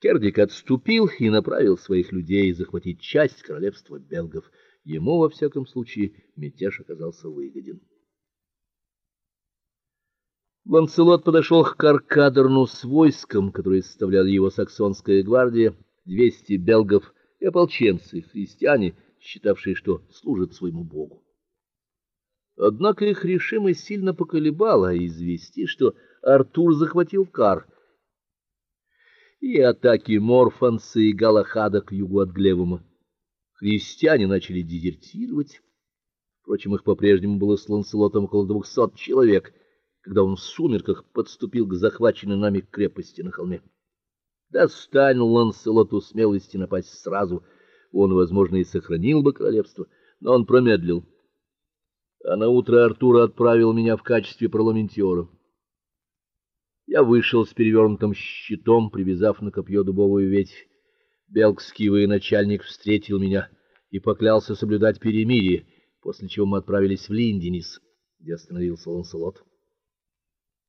Кердик отступил и направил своих людей захватить часть королевства белгов. Ему во всяком случае мятеж оказался выгоден. Ланселот подошел к Каркадерну с войском, которое составляла его саксонская гвардия, 200 белгов и ополченцы, христиане, считавшие, что служат своему богу. Однако их решимость сильно поколебала известие, что Артур захватил Кар и атаки Морфанса и Галахада к югу от Глевума. Христиане начали дезертировать. Впрочем, их по-прежнему было с Ланселотом около двухсот человек, когда он в сумерках подступил к захваченной нами крепости на холме. Достань Ланселоту смелости напасть сразу, он, возможно, и сохранил бы королевство, но он промедлил. А на утро Артур отправил меня в качестве парламентера. Я вышел с перевернутым щитом, привязав на копье дубовую ветвь. Белгский военачальник встретил меня и поклялся соблюдать перемирие, после чего мы отправились в Линденис, где остановился Ланселот.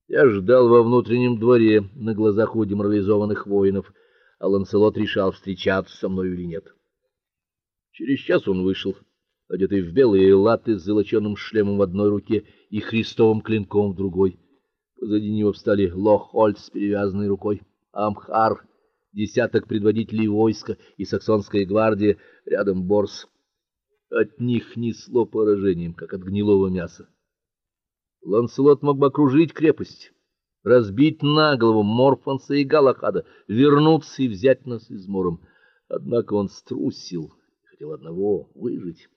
Я ждал во внутреннем дворе на глазах у деморализованных воинов, а Ланселот решал, встречаться со мной или нет. Через час он вышел, одетый в белые латы с золоченым шлемом в одной руке и христовым клинком в другой. Позади него встали Лохольд с перевязанной рукой, Амхар, десяток предводителей войска и саксонская гвардия, рядом Борс. От них несло поражением, как от гнилого мяса. Ланселот мог бы окружить крепость, разбить на голову Морфанса и Галахада, вернуться и взять нас измором. Однако он струсил, хотел одного выжить.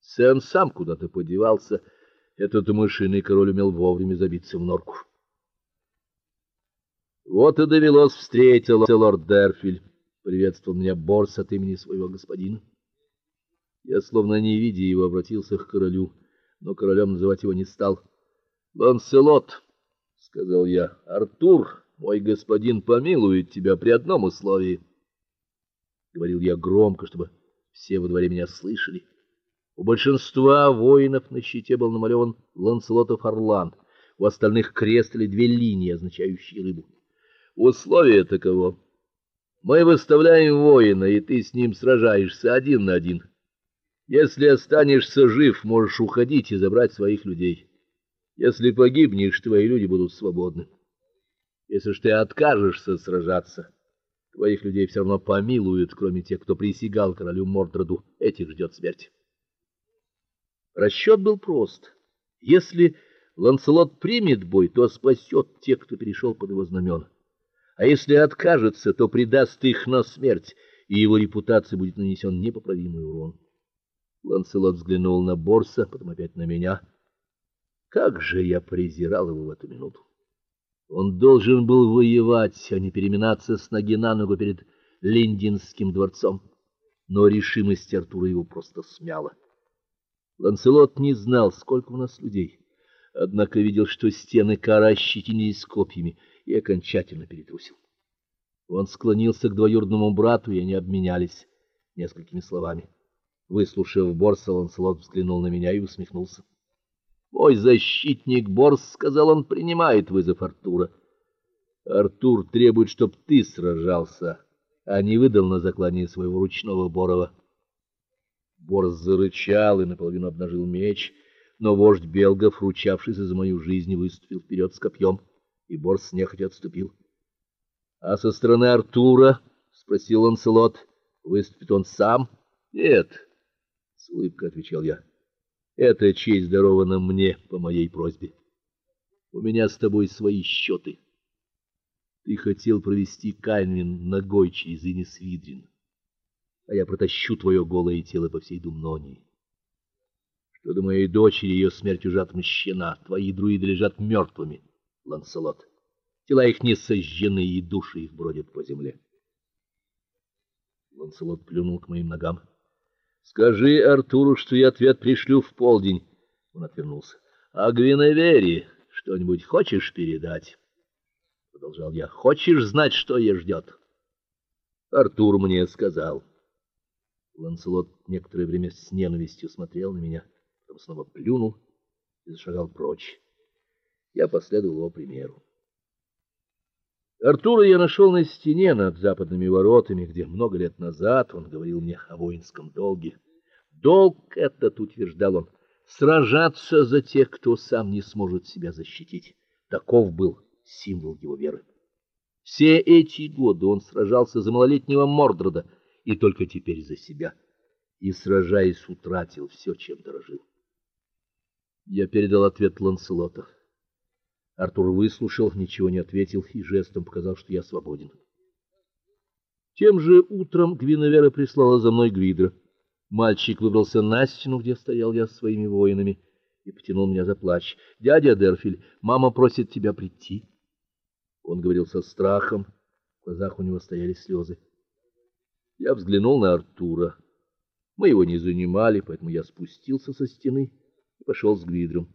Сэн сам куда-то подевался, этот мышиный король умел вовремя забиться в норку. Вот и довелось встретиться лорд Дерфиль. Приветствовал меня Борс от имени своего господина. Я, словно не видя его, обратился к королю, но королем называть его не стал. "Ланселот", сказал я. "Артур, мой господин помилует тебя при одном условии". Говорил я громко, чтобы все во дворе меня слышали. У большинства воинов на щите был намалеван Ланселотов орлан, у остальных крест или две линии, означающие рыбу. Условие таково: мы выставляем воина, и ты с ним сражаешься один на один. Если останешься жив, можешь уходить и забрать своих людей. Если погибнешь, твои люди будут свободны. Если ж ты откажешься сражаться, твоих людей все равно помилуют, кроме тех, кто присягал королю Мордреду, этих ждет смерть. Расчет был прост. Если Ланселот примет бой, то спасет тех, кто перешел под его знамена. А если откажется, то предаст их на смерть, и его репутации будет нанесен непоправимый урон. Ланселот взглянул на Борса, потом опять на меня. Как же я презирал его в эту минуту. Он должен был воевать, а не переминаться с ноги на ногу перед Линдинским дворцом. Но решимость Артура его просто смяла. Ланселот не знал, сколько у нас людей, однако видел, что стены кара ощетинились копьями, и окончательно перетрусил. Он склонился к двоюродному брату, и они обменялись несколькими словами. Выслушав Борса, Ланселот взглянул на меня и усмехнулся. "Мой защитник Борс", сказал он, принимает вызов Артура. Артур требует, чтоб ты сражался, а не выдал на заклание своего ручного борова. Борс зарычал и наполовину обнажил меч, но вождь белгов, ручавшийся за мою жизнь, выступил вперед с копьем, и Борс нехотя отступил. А со стороны Артура, спросил Ланселот, выступит он сам? Нет, с улыбкой отвечал я. Эта честь дарована мне по моей просьбе. У меня с тобой свои счеты. Ты хотел провести Кальвин ногой через Инисвидрин а я протащу твое голое тело по всей Думнонии. Что до моей дочери, ее смерть уже отмщена. Твои друиды лежат мертвыми, Ланселот. Тела их не сожжены, и души их бродят по земле. Ланселот плюнул к моим ногам. Скажи Артуру, что я ответ пришлю в полдень. Он отвернулся. А Гвиневере что-нибудь хочешь передать? продолжал я. Хочешь знать, что ее ждет?» Артур мне сказал: Ланселот некоторое время с ненавистью смотрел на меня, потом снова плюнул и зашагал прочь. Я последовал его примеру. Артура я нашел на стене над западными воротами, где много лет назад он говорил мне о воинском долге. Долг этот, утверждал он, сражаться за тех, кто сам не сможет себя защитить. Таков был символ его веры. Все эти годы он сражался за малолетнего Мордрода и только теперь за себя. И сражаясь, утратил все, чем дорожил. Я передал ответ Ланселоту. Артур выслушал, ничего не ответил и жестом показал, что я свободен. Тем же утром Гвиневера прислала за мной Гвидра. Мальчик выбрался на стену, где стоял я со своими воинами, и потянул меня за плащ. "Дядя Дерфиль, мама просит тебя прийти". Он говорил со страхом, в глазах у него стояли слезы. Я взглянул на Артура. Мы его не занимали, поэтому я спустился со стены и пошел с Гвидром.